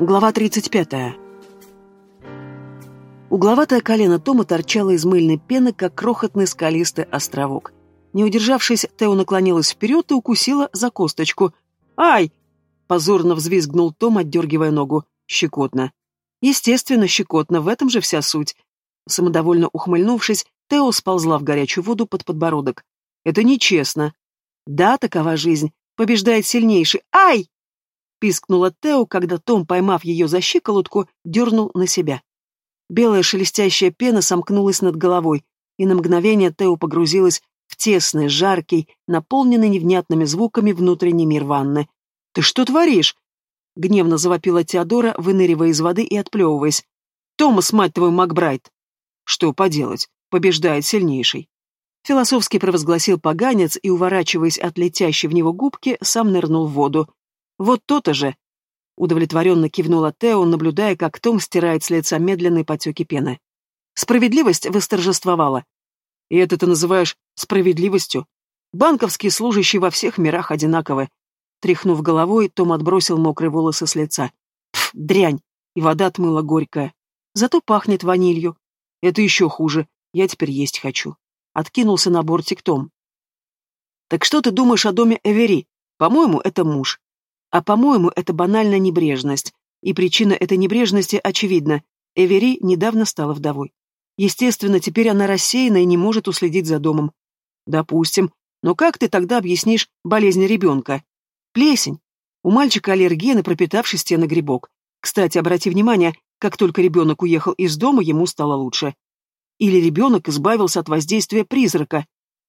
Глава 35. Угловатое колено Тома торчало из мыльной пены, как крохотный скалистый островок. Не удержавшись, Тео наклонилась вперед и укусила за косточку. «Ай!» — позорно взвизгнул Том, отдергивая ногу. Щекотно. Естественно, щекотно, в этом же вся суть. Самодовольно ухмыльнувшись, Тео сползла в горячую воду под подбородок. «Это нечестно». «Да, такова жизнь. Побеждает сильнейший. Ай!» Пискнула Тео, когда Том, поймав ее за щиколотку, дернул на себя. Белая шелестящая пена сомкнулась над головой, и на мгновение Тео погрузилась в тесный, жаркий, наполненный невнятными звуками внутренний мир ванны. «Ты что творишь?» — гневно завопила Теодора, выныривая из воды и отплевываясь. «Томас, мать твою, Макбрайт!» «Что поделать? Побеждает сильнейший!» Философски провозгласил поганец и, уворачиваясь от летящей в него губки, сам нырнул в воду. Вот то-то же. Удовлетворенно кивнула Тео, наблюдая, как Том стирает с лица медленные потеки пены. Справедливость восторжествовала. И это ты называешь справедливостью? Банковские служащие во всех мирах одинаковы. Тряхнув головой, Том отбросил мокрые волосы с лица. Пф, дрянь! И вода отмыла горькая. Зато пахнет ванилью. Это еще хуже. Я теперь есть хочу. Откинулся на бортик Том. Так что ты думаешь о доме Эвери? По-моему, это муж. А по-моему, это банальная небрежность. И причина этой небрежности очевидна. Эвери недавно стала вдовой. Естественно, теперь она рассеяна и не может уследить за домом. Допустим. Но как ты тогда объяснишь болезнь ребенка? Плесень. У мальчика аллергия на пропитавший стены грибок. Кстати, обрати внимание, как только ребенок уехал из дома, ему стало лучше. Или ребенок избавился от воздействия призрака.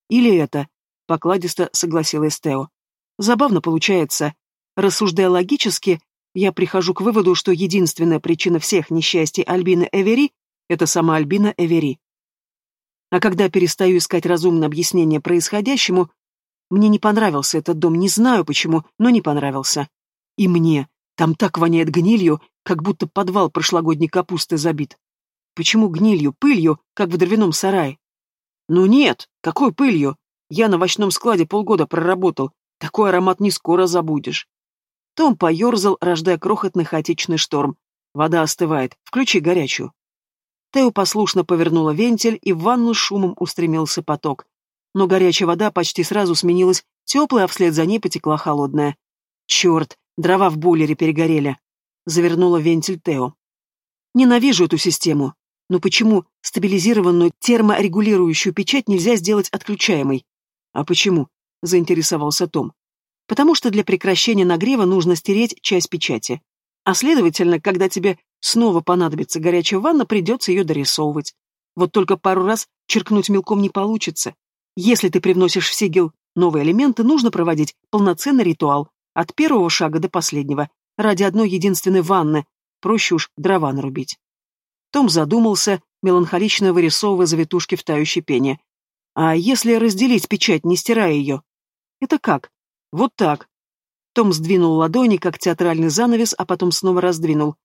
Или это. Покладисто согласилась Тео. Забавно получается. Рассуждая логически, я прихожу к выводу, что единственная причина всех несчастий Альбины Эвери — это сама Альбина Эвери. А когда перестаю искать разумное объяснение происходящему, мне не понравился этот дом, не знаю почему, но не понравился. И мне. Там так воняет гнилью, как будто подвал прошлогодней капусты забит. Почему гнилью, пылью, как в дровяном сарае? Ну нет, какой пылью? Я на овощном складе полгода проработал. Такой аромат не скоро забудешь. Том поерзал, рождая крохотный хаотичный шторм. Вода остывает. Включи горячую. Тео послушно повернула вентиль, и в ванну шумом устремился поток. Но горячая вода почти сразу сменилась теплой, а вслед за ней потекла холодная. Черт, дрова в бойлере перегорели. Завернула вентиль Тео. Ненавижу эту систему. Но почему стабилизированную терморегулирующую печать нельзя сделать отключаемой? А почему? Заинтересовался Том потому что для прекращения нагрева нужно стереть часть печати. А следовательно, когда тебе снова понадобится горячая ванна, придется ее дорисовывать. Вот только пару раз черкнуть мелком не получится. Если ты привносишь в сигил новые элементы, нужно проводить полноценный ритуал, от первого шага до последнего, ради одной единственной ванны, проще уж дрова нарубить. Том задумался, меланхолично вырисовывая завитушки в тающей пене. А если разделить печать, не стирая ее? Это как? Вот так. Том сдвинул ладони, как театральный занавес, а потом снова раздвинул.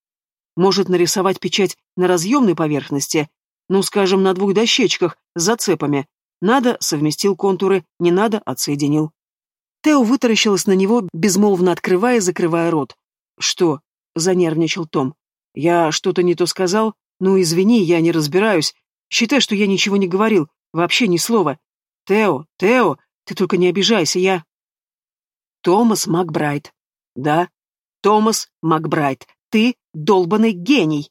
Может нарисовать печать на разъемной поверхности, ну, скажем, на двух дощечках с зацепами. Надо — совместил контуры, не надо — отсоединил. Тео вытаращилась на него, безмолвно открывая и закрывая рот. «Что?» — занервничал Том. «Я что-то не то сказал? Ну, извини, я не разбираюсь. Считай, что я ничего не говорил, вообще ни слова. Тео, Тео, ты только не обижайся, я...» Томас Макбрайт. Да, Томас Макбрайт, ты долбанный гений.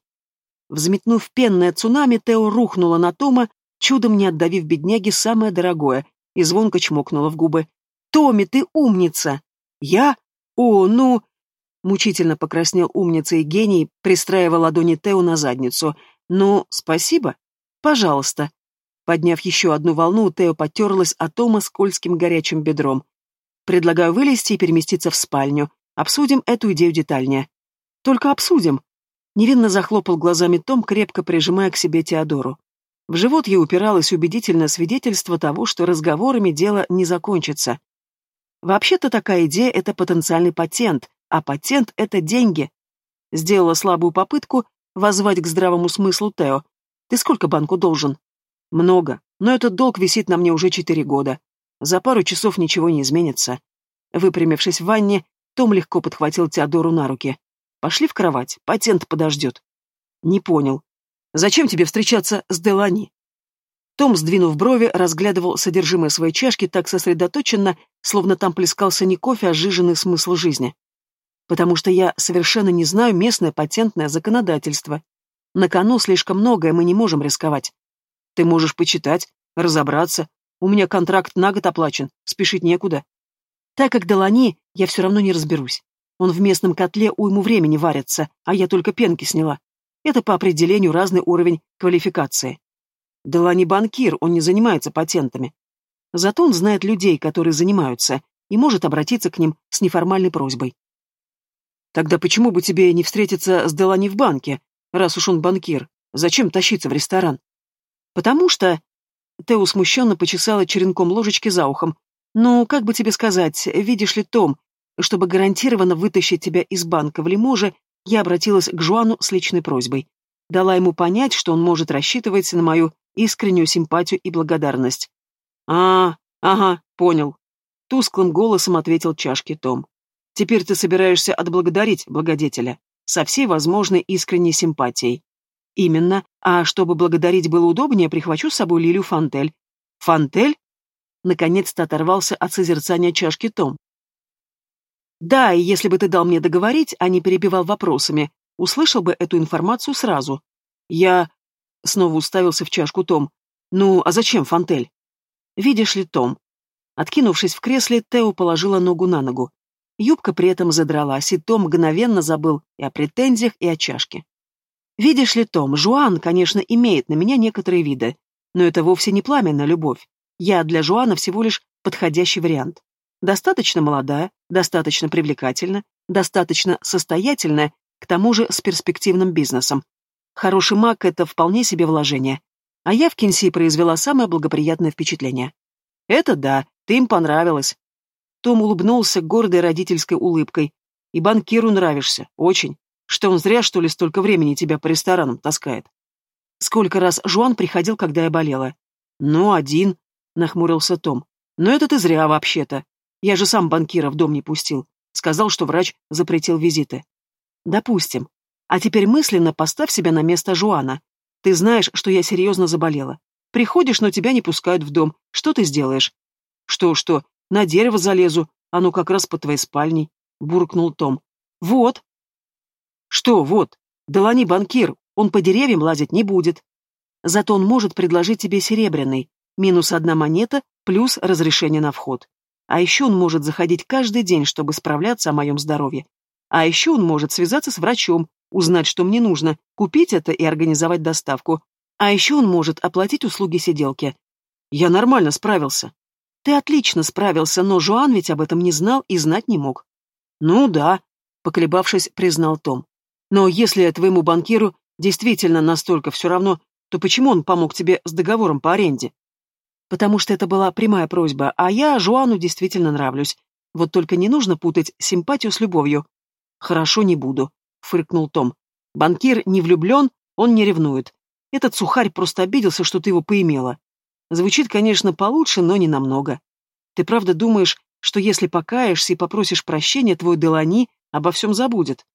Взметнув пенное цунами, Тео рухнула на Тома, чудом не отдавив бедняге самое дорогое, и звонко чмокнула в губы. «Томми, ты умница!» «Я? О, ну...» Мучительно покраснел умница и гений, пристраивая ладони Тео на задницу. «Ну, спасибо. Пожалуйста». Подняв еще одну волну, Тео потерлась о Тома скользким горячим бедром. Предлагаю вылезти и переместиться в спальню. Обсудим эту идею детальнее. Только обсудим. Невинно захлопал глазами Том, крепко прижимая к себе Теодору. В живот ей упиралось убедительное свидетельство того, что разговорами дело не закончится. Вообще-то такая идея — это потенциальный патент, а патент — это деньги. Сделала слабую попытку воззвать к здравому смыслу Тео. Ты сколько банку должен? Много, но этот долг висит на мне уже четыре года. За пару часов ничего не изменится. Выпрямившись в ванне, Том легко подхватил Теодору на руки. Пошли в кровать, патент подождет. Не понял. Зачем тебе встречаться с Делани? Том, сдвинув брови, разглядывал содержимое своей чашки так сосредоточенно, словно там плескался не кофе, а сжиженный смысл жизни. Потому что я совершенно не знаю местное патентное законодательство. На кону слишком многое, мы не можем рисковать. Ты можешь почитать, разобраться. У меня контракт на год оплачен, спешить некуда. Так как Делани, я все равно не разберусь. Он в местном котле уйму времени варится, а я только пенки сняла. Это по определению разный уровень квалификации. Делани банкир, он не занимается патентами. Зато он знает людей, которые занимаются, и может обратиться к ним с неформальной просьбой. Тогда почему бы тебе не встретиться с Делани в банке, раз уж он банкир? Зачем тащиться в ресторан? Потому что... Тео смущенно почесала черенком ложечки за ухом. «Ну, как бы тебе сказать, видишь ли, Том, чтобы гарантированно вытащить тебя из банка в Лиможе, я обратилась к Жуану с личной просьбой. Дала ему понять, что он может рассчитывать на мою искреннюю симпатию и благодарность. «А, ага, понял», — тусклым голосом ответил чашки Том. «Теперь ты собираешься отблагодарить благодетеля со всей возможной искренней симпатией». «Именно. А чтобы благодарить было удобнее, прихвачу с собой Лилю Фантель». «Фантель?» Наконец-то оторвался от созерцания чашки Том. «Да, и если бы ты дал мне договорить, а не перебивал вопросами, услышал бы эту информацию сразу. Я Снова уставился в чашку Том. «Ну, а зачем Фантель?» «Видишь ли, Том?» Откинувшись в кресле, Тео положила ногу на ногу. Юбка при этом задралась, и Том мгновенно забыл и о претензиях, и о чашке. «Видишь ли, Том, Жуан, конечно, имеет на меня некоторые виды, но это вовсе не пламенная любовь. Я для Жуана всего лишь подходящий вариант. Достаточно молодая, достаточно привлекательна, достаточно состоятельная, к тому же с перспективным бизнесом, Хороший маг — это вполне себе вложение. А я в Кинси произвела самое благоприятное впечатление. Это да, ты им понравилась. Том улыбнулся гордой родительской улыбкой. И банкиру нравишься, очень. Что он зря, что ли, столько времени тебя по ресторанам таскает? Сколько раз Жуан приходил, когда я болела? Ну, один, нахмурился Том. Но это ты зря вообще-то. Я же сам банкира в дом не пустил. Сказал, что врач запретил визиты. Допустим. А теперь мысленно поставь себя на место Жуана. Ты знаешь, что я серьезно заболела. Приходишь, но тебя не пускают в дом. Что ты сделаешь? Что, что, на дерево залезу, оно как раз под твоей спальней, буркнул Том. Вот. Что, вот? Делани банкир, он по деревьям лазить не будет. Зато он может предложить тебе серебряный, минус одна монета, плюс разрешение на вход. А еще он может заходить каждый день, чтобы справляться о моем здоровье. А еще он может связаться с врачом, узнать, что мне нужно, купить это и организовать доставку. А еще он может оплатить услуги сиделки. Я нормально справился. Ты отлично справился, но Жуан ведь об этом не знал и знать не мог. Ну да, поколебавшись, признал Том. Но если твоему банкиру действительно настолько все равно, то почему он помог тебе с договором по аренде? Потому что это была прямая просьба, а я Жуану действительно нравлюсь. Вот только не нужно путать симпатию с любовью. Хорошо, не буду. — фыркнул Том. «Банкир не влюблен, он не ревнует. Этот сухарь просто обиделся, что ты его поимела. Звучит, конечно, получше, но не намного. Ты правда думаешь, что если покаешься и попросишь прощения, твой Делани обо всем забудет?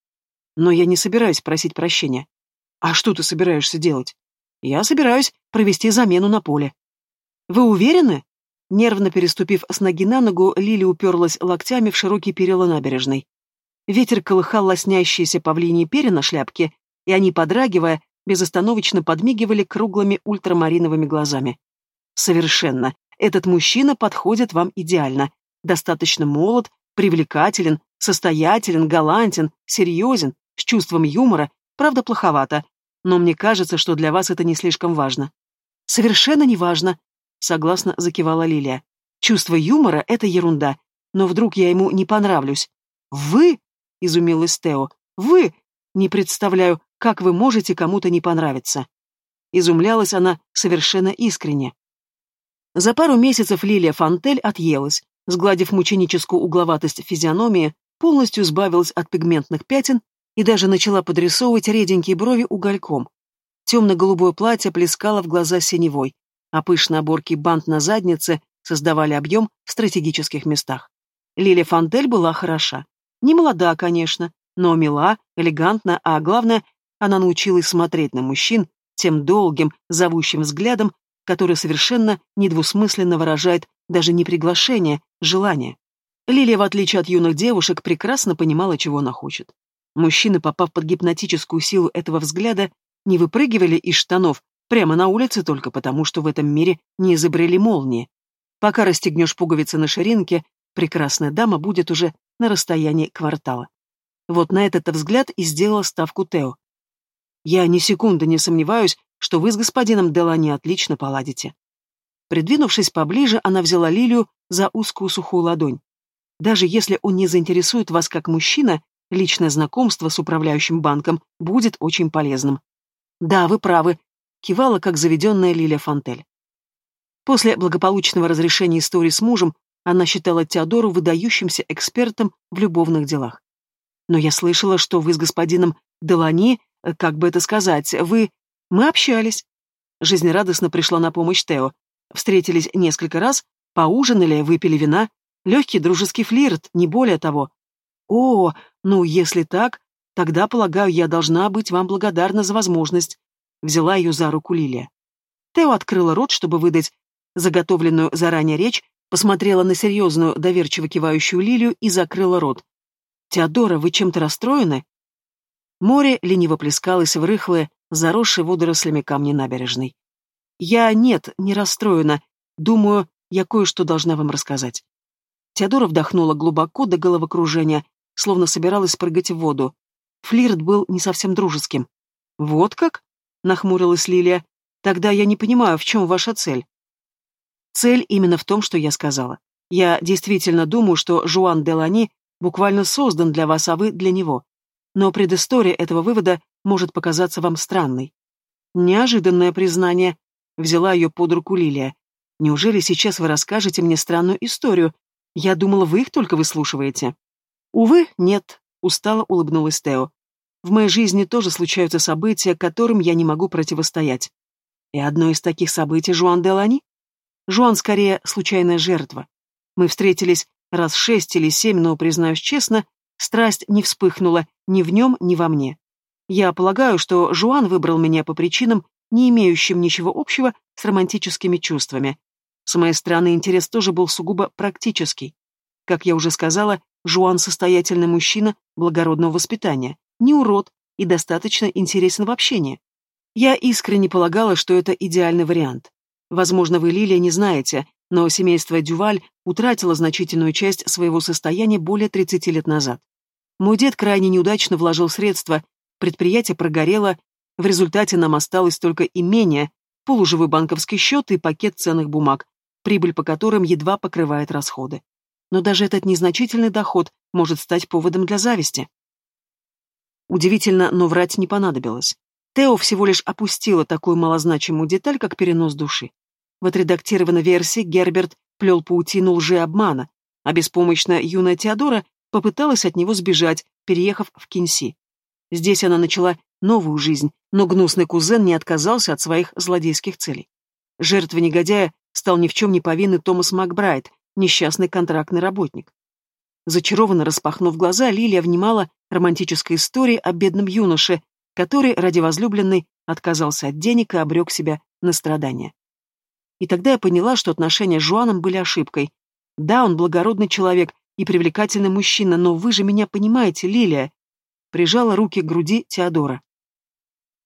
Но я не собираюсь просить прощения. А что ты собираешься делать? Я собираюсь провести замену на поле. Вы уверены? Нервно переступив с ноги на ногу, Лили уперлась локтями в широкий перила набережной. Ветер колыхал лоснящиеся павлиньи перья на шляпке, и они, подрагивая, безостановочно подмигивали круглыми ультрамариновыми глазами. «Совершенно. Этот мужчина подходит вам идеально. Достаточно молод, привлекателен, состоятелен, галантен, серьезен, с чувством юмора, правда, плоховато. Но мне кажется, что для вас это не слишком важно». «Совершенно не важно», — согласно закивала Лилия. «Чувство юмора — это ерунда. Но вдруг я ему не понравлюсь. Вы — изумилась Тео. «Вы! Не представляю, как вы можете кому-то не понравиться!» Изумлялась она совершенно искренне. За пару месяцев Лилия Фантель отъелась, сгладив мученическую угловатость физиономии, полностью избавилась от пигментных пятен и даже начала подрисовывать реденькие брови угольком. Темно-голубое платье плескало в глаза синевой, а пышные оборки бант на заднице создавали объем в стратегических местах. Лилия Фантель была хороша. Не молода, конечно, но мила, элегантна, а главное, она научилась смотреть на мужчин тем долгим, зовущим взглядом, который совершенно недвусмысленно выражает даже не приглашение, желание. Лилия, в отличие от юных девушек, прекрасно понимала, чего она хочет. Мужчины, попав под гипнотическую силу этого взгляда, не выпрыгивали из штанов прямо на улице только потому, что в этом мире не изобрели молнии. Пока расстегнешь пуговицы на ширинке, прекрасная дама будет уже на расстоянии квартала. Вот на этот взгляд и сделала ставку Тео. Я ни секунды не сомневаюсь, что вы с господином Делани отлично поладите. Придвинувшись поближе, она взяла Лилию за узкую сухую ладонь. Даже если он не заинтересует вас как мужчина, личное знакомство с управляющим банком будет очень полезным. Да, вы правы, кивала, как заведенная Лилия Фантель. После благополучного разрешения истории с мужем она считала Теодору выдающимся экспертом в любовных делах. Но я слышала, что вы с господином Делани, э, как бы это сказать, вы... Мы общались. Жизнерадостно пришла на помощь Тео. Встретились несколько раз, поужинали, выпили вина. Легкий дружеский флирт, не более того. О, ну, если так, тогда, полагаю, я должна быть вам благодарна за возможность. Взяла ее за руку Лилия. Тео открыла рот, чтобы выдать заготовленную заранее речь, посмотрела на серьезную, доверчиво кивающую Лилию и закрыла рот. «Теодора, вы чем-то расстроены?» Море лениво плескалось в рыхлые, заросшие водорослями камни набережной. «Я нет, не расстроена. Думаю, я кое-что должна вам рассказать». Теодора вдохнула глубоко до головокружения, словно собиралась прыгать в воду. Флирт был не совсем дружеским. «Вот как?» — нахмурилась Лилия. «Тогда я не понимаю, в чем ваша цель?» Цель именно в том, что я сказала. Я действительно думаю, что Жуан де Лани буквально создан для вас, а вы для него. Но предыстория этого вывода может показаться вам странной. Неожиданное признание. Взяла ее под руку Лилия. Неужели сейчас вы расскажете мне странную историю? Я думала, вы их только выслушиваете. Увы, нет, устало улыбнулась Тео. В моей жизни тоже случаются события, которым я не могу противостоять. И одно из таких событий Жуан де Лани? Жуан скорее случайная жертва. Мы встретились раз шесть или семь, но, признаюсь честно, страсть не вспыхнула ни в нем, ни во мне. Я полагаю, что Жуан выбрал меня по причинам, не имеющим ничего общего с романтическими чувствами. С моей стороны интерес тоже был сугубо практический. Как я уже сказала, Жуан состоятельный мужчина благородного воспитания, не урод и достаточно интересен в общении. Я искренне полагала, что это идеальный вариант. Возможно, вы, Лилия, не знаете, но семейство Дюваль утратило значительную часть своего состояния более 30 лет назад. Мой дед крайне неудачно вложил средства, предприятие прогорело, в результате нам осталось только имение, полуживой банковский счет и пакет ценных бумаг, прибыль по которым едва покрывает расходы. Но даже этот незначительный доход может стать поводом для зависти. Удивительно, но врать не понадобилось. Тео всего лишь опустила такую малозначимую деталь, как перенос души. В отредактированной версии Герберт плел паутину лжи-обмана, а беспомощная юная Теодора попыталась от него сбежать, переехав в Кинси. Здесь она начала новую жизнь, но гнусный кузен не отказался от своих злодейских целей. Жертвой негодяя стал ни в чем не повинный Томас Макбрайт, несчастный контрактный работник. Зачарованно распахнув глаза, Лилия внимала романтической истории о бедном юноше, который ради возлюбленной отказался от денег и обрек себя на страдания. И тогда я поняла, что отношения с Жуаном были ошибкой. Да, он благородный человек и привлекательный мужчина, но вы же меня понимаете, Лилия. Прижала руки к груди Теодора.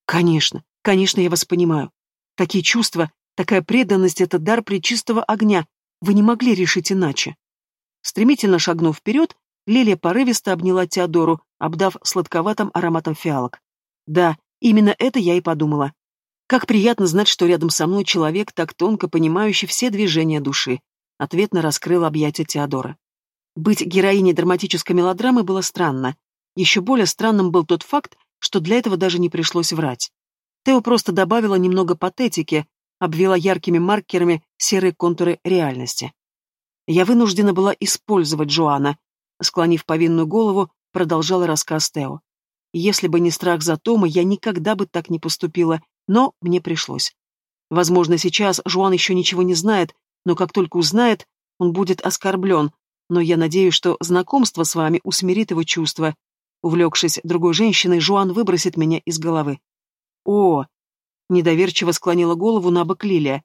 Конечно, конечно, я вас понимаю. Такие чувства, такая преданность — это дар пречистого огня. Вы не могли решить иначе. Стремительно шагнув вперед, Лилия порывисто обняла Теодору, обдав сладковатым ароматом фиалок. Да, именно это я и подумала. Как приятно знать, что рядом со мной человек, так тонко понимающий все движения души. Ответно раскрыл объятия Теодора. Быть героиней драматической мелодрамы было странно. Еще более странным был тот факт, что для этого даже не пришлось врать. Тео просто добавила немного патетики, обвела яркими маркерами серые контуры реальности. Я вынуждена была использовать Джоана. Склонив повинную голову, продолжала рассказ Тео. Если бы не страх за Тома, я никогда бы так не поступила, но мне пришлось. Возможно, сейчас Жуан еще ничего не знает, но как только узнает, он будет оскорблен, но я надеюсь, что знакомство с вами усмирит его чувства. Увлекшись другой женщиной, Жуан выбросит меня из головы. О! Недоверчиво склонила голову на бок Лилия.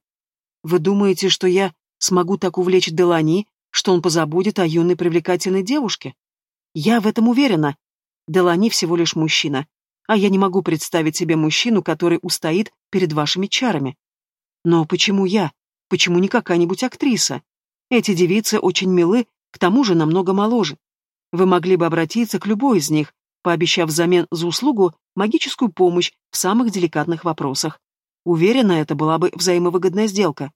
Вы думаете, что я смогу так увлечь Делани, что он позабудет о юной привлекательной девушке? Я в этом уверена. Делани всего лишь мужчина, а я не могу представить себе мужчину, который устоит перед вашими чарами. Но почему я? Почему не какая-нибудь актриса? Эти девицы очень милы, к тому же намного моложе. Вы могли бы обратиться к любой из них, пообещав взамен за услугу магическую помощь в самых деликатных вопросах. Уверена, это была бы взаимовыгодная сделка.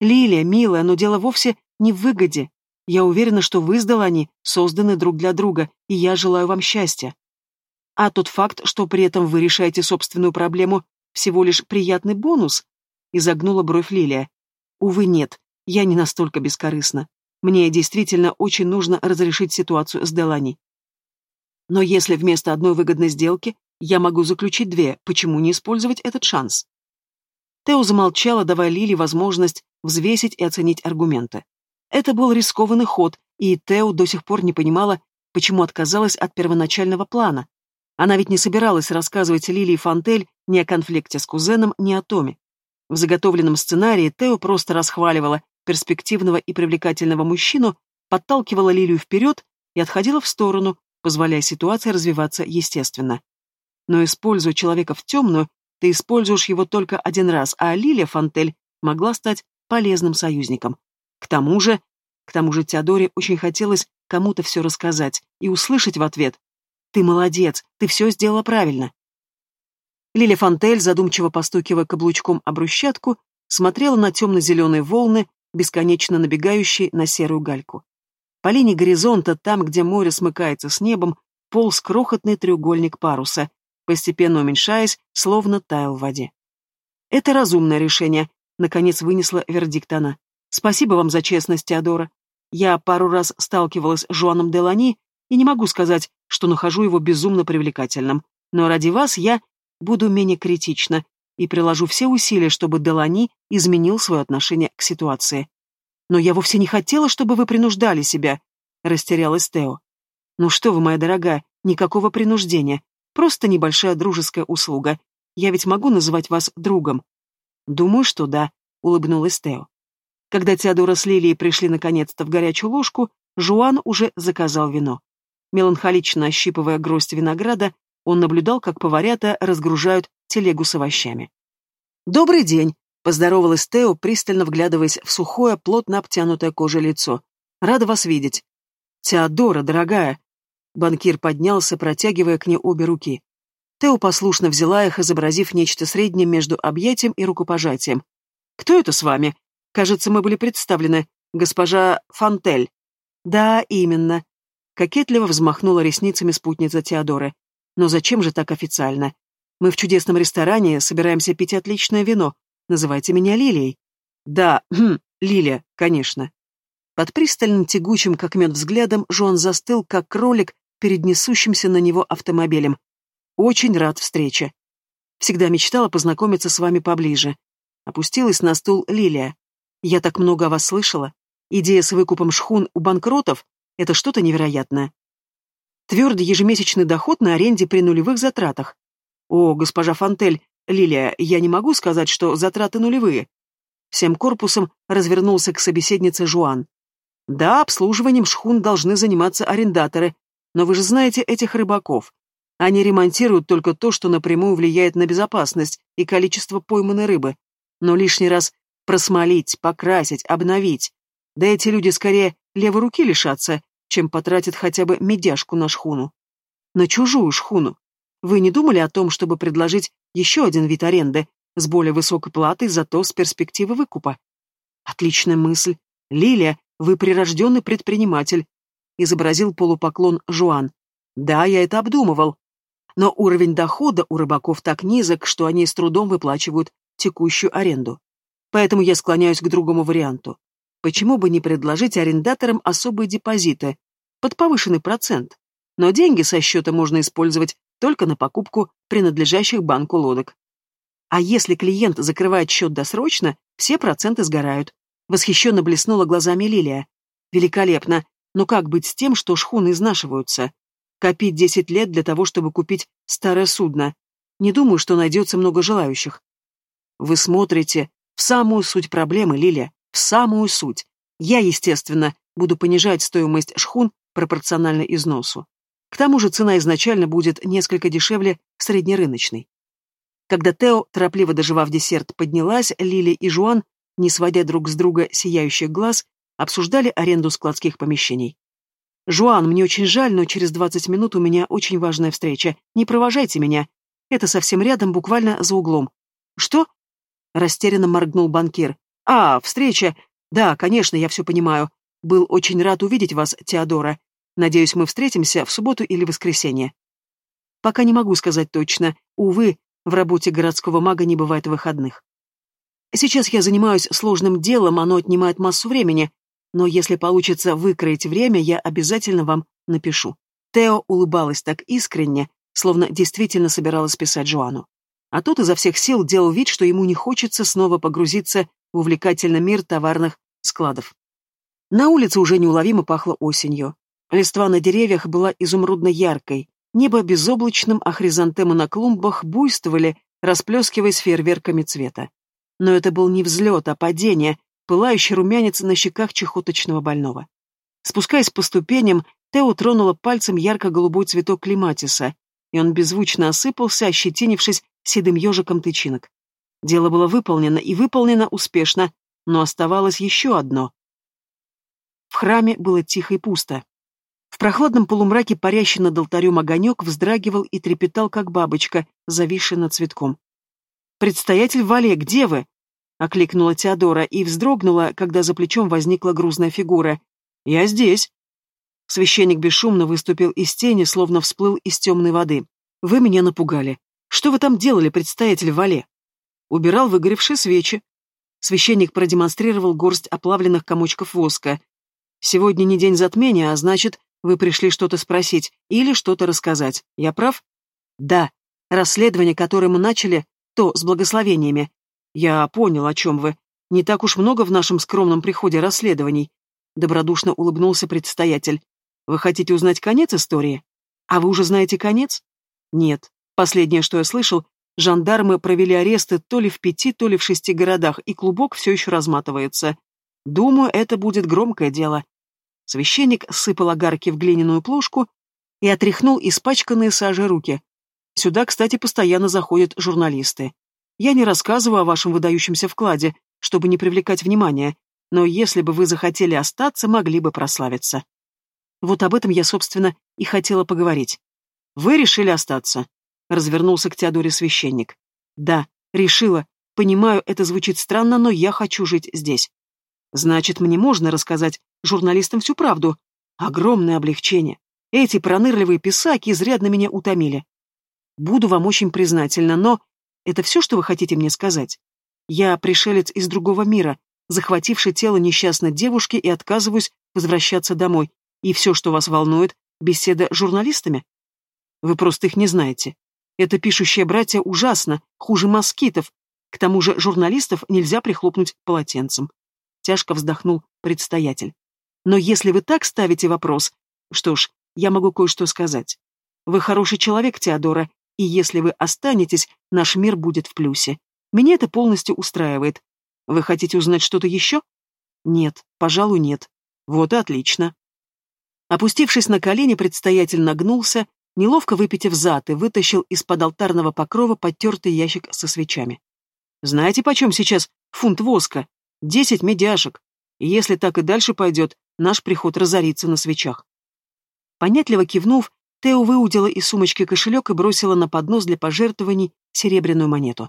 Лилия, милая, но дело вовсе не в выгоде. Я уверена, что вы с Делани созданы друг для друга, и я желаю вам счастья. А тот факт, что при этом вы решаете собственную проблему, всего лишь приятный бонус, изогнула бровь Лилия. Увы, нет, я не настолько бескорыстна. Мне действительно очень нужно разрешить ситуацию с Делани. Но если вместо одной выгодной сделки я могу заключить две, почему не использовать этот шанс? Тео замолчала, давая Лили возможность взвесить и оценить аргументы. Это был рискованный ход, и Тео до сих пор не понимала, почему отказалась от первоначального плана. Она ведь не собиралась рассказывать Лилии Фантель ни о конфликте с кузеном, ни о Томе. В заготовленном сценарии Тео просто расхваливала перспективного и привлекательного мужчину, подталкивала Лилию вперед и отходила в сторону, позволяя ситуации развиваться естественно. Но используя человека в темную, ты используешь его только один раз, а Лилия Фантель могла стать полезным союзником. К тому же, к тому же Теодоре очень хотелось кому-то все рассказать и услышать в ответ «Ты молодец, ты все сделала правильно». Лилия Фантель, задумчиво постукивая каблучком о брусчатку, смотрела на темно-зеленые волны, бесконечно набегающие на серую гальку. По линии горизонта, там, где море смыкается с небом, полз крохотный треугольник паруса, постепенно уменьшаясь, словно таял в воде. «Это разумное решение», — наконец вынесла вердикт она. «Спасибо вам за честность, Теодора. Я пару раз сталкивалась с Жуаном Делани и не могу сказать, что нахожу его безумно привлекательным, но ради вас я буду менее критична и приложу все усилия, чтобы Делани изменил свое отношение к ситуации. Но я вовсе не хотела, чтобы вы принуждали себя, растерялась Тео. Ну что вы, моя дорогая, никакого принуждения, просто небольшая дружеская услуга. Я ведь могу называть вас другом. Думаю, что да, улыбнулась Тео. Когда Теодора с Лилией пришли наконец-то в горячую ложку, Жуан уже заказал вино. Меланхолично ощипывая гроздь винограда, он наблюдал, как поварята разгружают телегу с овощами. «Добрый день!» — поздоровалась Тео, пристально вглядываясь в сухое, плотно обтянутое кожей лицо. «Рада вас видеть!» «Теодора, дорогая!» Банкир поднялся, протягивая к ней обе руки. Тео послушно взяла их, изобразив нечто среднее между объятием и рукопожатием. «Кто это с вами? Кажется, мы были представлены. Госпожа Фантель». «Да, именно». Кокетливо взмахнула ресницами спутница Теодоры. Но зачем же так официально? Мы в чудесном ресторане собираемся пить отличное вино. Называйте меня Лилией. Да, хм, Лилия, конечно. Под пристальным тягучим, как мед, взглядом Жон застыл, как кролик, перед несущимся на него автомобилем. Очень рад встрече. Всегда мечтала познакомиться с вами поближе. Опустилась на стул Лилия. Я так много о вас слышала. Идея с выкупом шхун у банкротов — это что-то невероятное. Твердый ежемесячный доход на аренде при нулевых затратах. О, госпожа Фантель, Лилия, я не могу сказать, что затраты нулевые. Всем корпусом развернулся к собеседнице Жуан. Да, обслуживанием шхун должны заниматься арендаторы, но вы же знаете этих рыбаков. Они ремонтируют только то, что напрямую влияет на безопасность и количество пойманной рыбы. Но лишний раз просмолить, покрасить, обновить. Да эти люди скорее левой руки лишатся, чем потратит хотя бы медяшку на шхуну. На чужую шхуну. Вы не думали о том, чтобы предложить еще один вид аренды с более высокой платой, зато с перспективой выкупа? Отличная мысль. Лилия, вы прирожденный предприниматель. Изобразил полупоклон Жуан. Да, я это обдумывал. Но уровень дохода у рыбаков так низок, что они с трудом выплачивают текущую аренду. Поэтому я склоняюсь к другому варианту. Почему бы не предложить арендаторам особые депозиты, под повышенный процент. Но деньги со счета можно использовать только на покупку принадлежащих банку лодок. А если клиент закрывает счет досрочно, все проценты сгорают. Восхищенно блеснула глазами Лилия. Великолепно. Но как быть с тем, что шхуны изнашиваются? Копить десять лет для того, чтобы купить старое судно. Не думаю, что найдется много желающих. Вы смотрите в самую суть проблемы, Лилия, в самую суть. Я, естественно, буду понижать стоимость шхун пропорционально износу. К тому же цена изначально будет несколько дешевле среднерыночной. Когда Тео, торопливо доживав десерт, поднялась, Лили и Жуан, не сводя друг с друга сияющих глаз, обсуждали аренду складских помещений. «Жуан, мне очень жаль, но через двадцать минут у меня очень важная встреча. Не провожайте меня. Это совсем рядом, буквально за углом». «Что?» — растерянно моргнул банкир. «А, встреча. Да, конечно, я все понимаю. Был очень рад увидеть вас, Теодора. Надеюсь, мы встретимся в субботу или воскресенье». «Пока не могу сказать точно. Увы, в работе городского мага не бывает выходных. Сейчас я занимаюсь сложным делом, оно отнимает массу времени, но если получится выкроить время, я обязательно вам напишу. Тео улыбалась так искренне, словно действительно собиралась писать Жуану. А тот изо всех сил делал вид, что ему не хочется снова погрузиться в увлекательный мир товарных складов. На улице уже неуловимо пахло осенью. Листва на деревьях была изумрудно-яркой, Небо безоблачным, а хризантемы на клумбах буйствовали, расплескиваясь фейерверками цвета. Но это был не взлет, а падение, пылающий румянец на щеках чехоточного больного. Спускаясь по ступеням, Тео тронула пальцем ярко-голубой цветок клематиса, и он беззвучно осыпался, ощетинившись седым ежиком тычинок. Дело было выполнено, и выполнено успешно, но оставалось еще одно. В храме было тихо и пусто. В прохладном полумраке парящий над алтарем огонек вздрагивал и трепетал, как бабочка, зависшая над цветком. «Предстоятель Вале, где вы?» — окликнула Теодора и вздрогнула, когда за плечом возникла грузная фигура. «Я здесь». Священник бесшумно выступил из тени, словно всплыл из темной воды. «Вы меня напугали. Что вы там делали, предстоятель Вале?» Убирал выгоревшие свечи. Священник продемонстрировал горсть оплавленных комочков воска. «Сегодня не день затмения, а значит, вы пришли что-то спросить или что-то рассказать. Я прав? Да. Расследование, которое мы начали, то с благословениями. Я понял, о чем вы. Не так уж много в нашем скромном приходе расследований. Добродушно улыбнулся предстоятель. Вы хотите узнать конец истории? А вы уже знаете конец? Нет. Последнее, что я слышал, жандармы провели аресты то ли в пяти, то ли в шести городах, и клубок все еще разматывается. Думаю, это будет громкое дело. Священник сыпал огарки в глиняную плошку и отряхнул испачканные сажей руки. Сюда, кстати, постоянно заходят журналисты. Я не рассказываю о вашем выдающемся вкладе, чтобы не привлекать внимания, но если бы вы захотели остаться, могли бы прославиться. Вот об этом я, собственно, и хотела поговорить. Вы решили остаться? Развернулся к Теодоре священник. Да, решила. Понимаю, это звучит странно, но я хочу жить здесь. Значит, мне можно рассказать журналистам всю правду. Огромное облегчение. Эти пронырливые писаки изрядно меня утомили. Буду вам очень признательна, но... Это все, что вы хотите мне сказать? Я пришелец из другого мира, захвативший тело несчастной девушки и отказываюсь возвращаться домой. И все, что вас волнует, беседа с журналистами? Вы просто их не знаете. Это пишущие братья ужасно, хуже москитов. К тому же журналистов нельзя прихлопнуть полотенцем. Тяжко вздохнул предстоятель. Но если вы так ставите вопрос, что ж, я могу кое-что сказать. Вы хороший человек, Теодора, и если вы останетесь, наш мир будет в плюсе. Меня это полностью устраивает. Вы хотите узнать что-то еще? Нет, пожалуй, нет. Вот и отлично. Опустившись на колени, предстоятель нагнулся, неловко выпитив зад и вытащил из-под алтарного покрова потертый ящик со свечами. Знаете, почем сейчас фунт воска? Десять медяшек. Если так и дальше пойдет, наш приход разорится на свечах. Понятливо кивнув, Тео выудила из сумочки кошелек и бросила на поднос для пожертвований серебряную монету.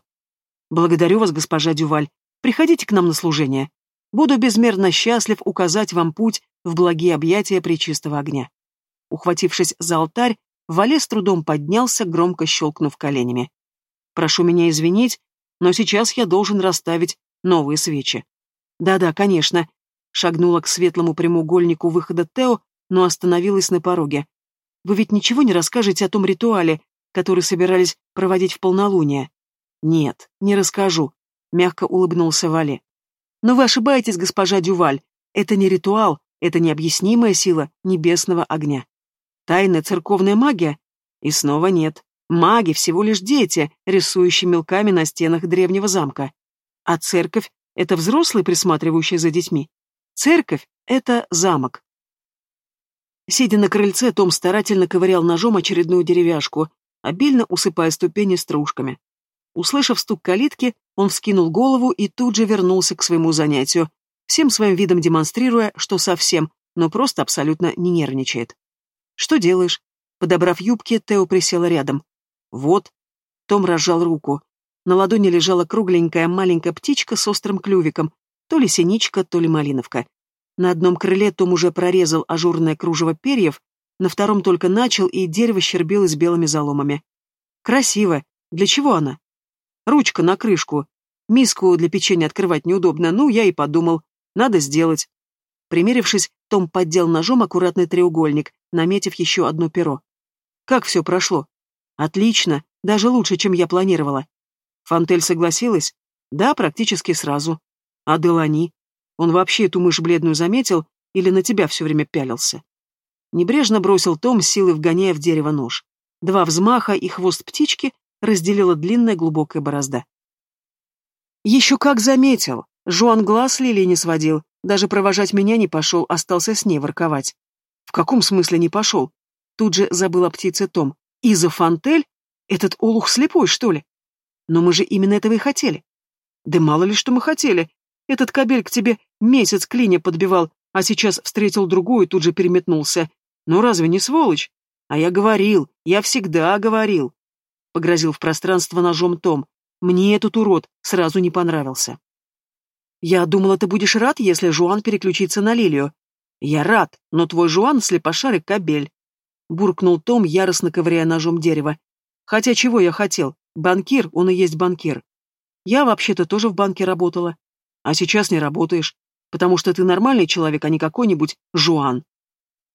«Благодарю вас, госпожа Дюваль. Приходите к нам на служение. Буду безмерно счастлив указать вам путь в благие объятия пречистого огня». Ухватившись за алтарь, Вале с трудом поднялся, громко щелкнув коленями. «Прошу меня извинить, но сейчас я должен расставить новые свечи». «Да-да, конечно», Шагнула к светлому прямоугольнику выхода Тео, но остановилась на пороге. «Вы ведь ничего не расскажете о том ритуале, который собирались проводить в полнолуние?» «Нет, не расскажу», — мягко улыбнулся Вале. «Но вы ошибаетесь, госпожа Дюваль. Это не ритуал, это необъяснимая сила небесного огня». Тайная церковная магия? И снова нет. Маги всего лишь дети, рисующие мелками на стенах древнего замка. А церковь — это взрослые, присматривающие за детьми. Церковь — это замок. Сидя на крыльце, Том старательно ковырял ножом очередную деревяшку, обильно усыпая ступени стружками. Услышав стук калитки, он вскинул голову и тут же вернулся к своему занятию, всем своим видом демонстрируя, что совсем, но просто абсолютно не нервничает. «Что делаешь?» Подобрав юбки, Тео присела рядом. «Вот». Том разжал руку. На ладони лежала кругленькая маленькая птичка с острым клювиком, то ли синичка, то ли малиновка. На одном крыле Том уже прорезал ажурное кружево перьев, на втором только начал, и дерево щербилось белыми заломами. Красиво. Для чего она? Ручка на крышку. Миску для печенья открывать неудобно, ну, я и подумал. Надо сделать. Примерившись, Том поддел ножом аккуратный треугольник, наметив еще одно перо. Как все прошло? Отлично, даже лучше, чем я планировала. Фантель согласилась? Да, практически сразу. А Делани? Он вообще эту мышь бледную заметил или на тебя все время пялился? Небрежно бросил Том, силой вгоняя в дерево нож. Два взмаха, и хвост птички разделила длинная глубокая борозда. Еще как заметил. Жуан глаз Лили не сводил, даже провожать меня не пошел, остался с ней ворковать. В каком смысле не пошел? Тут же забыл о птице Том. Иза Фантель? Этот олух слепой, что ли? Но мы же именно этого и хотели. Да мало ли что мы хотели. Этот кабель к тебе месяц клинья подбивал, а сейчас встретил другую и тут же переметнулся. Ну разве не сволочь? А я говорил, я всегда говорил. Погрозил в пространство ножом Том. Мне этот урод сразу не понравился. Я думала, ты будешь рад, если Жуан переключится на Лилию. Я рад, но твой Жуан слепошарик кабель. Буркнул Том, яростно ковыряя ножом дерево. Хотя чего я хотел? Банкир, он и есть банкир. Я вообще-то тоже в банке работала. А сейчас не работаешь, потому что ты нормальный человек, а не какой-нибудь Жуан.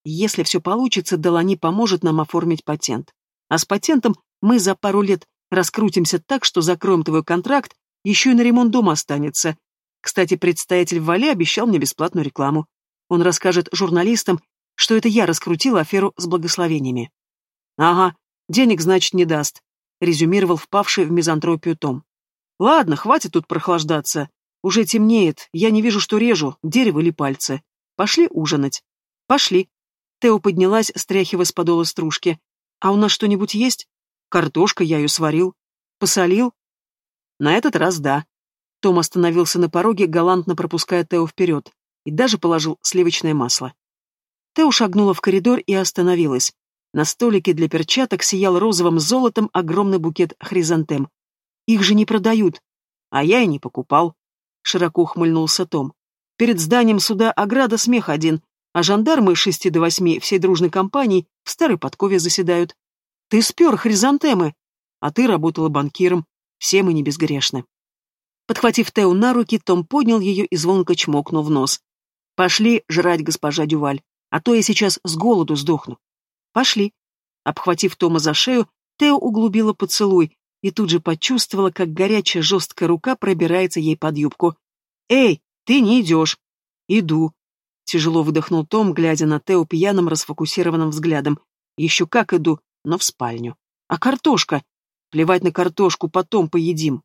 Если все получится, Делани поможет нам оформить патент. А с патентом мы за пару лет раскрутимся так, что закроем твой контракт, еще и на ремонт дома останется. Кстати, представитель Вале обещал мне бесплатную рекламу. Он расскажет журналистам, что это я раскрутила аферу с благословениями. Ага, денег, значит, не даст, резюмировал впавший в мизантропию Том. Ладно, хватит тут прохлаждаться. Уже темнеет, я не вижу, что режу, дерево или пальцы. Пошли ужинать. Пошли. Тео поднялась, стряхивая с подола стружки. А у нас что-нибудь есть? Картошка, я ее сварил. Посолил? На этот раз да. Том остановился на пороге, галантно пропуская Тео вперед, и даже положил сливочное масло. Тео шагнула в коридор и остановилась. На столике для перчаток сиял розовым золотом огромный букет хризантем. Их же не продают. А я и не покупал. Широко ухмыльнулся Том. Перед зданием суда ограда смех один, а жандармы шести до восьми всей дружной компанией в старой подкове заседают. Ты спер хризантемы, а ты работала банкиром. Все мы не безгрешны. Подхватив Тео на руки, Том поднял ее и звонко чмокнул в нос. «Пошли жрать, госпожа Дюваль, а то я сейчас с голоду сдохну». «Пошли». Обхватив Тома за шею, Тео углубила поцелуй, и тут же почувствовала, как горячая жесткая рука пробирается ей под юбку. «Эй, ты не идешь!» «Иду!» Тяжело выдохнул Том, глядя на Тео пьяным расфокусированным взглядом. «Еще как иду, но в спальню. А картошка? Плевать на картошку, потом поедим!»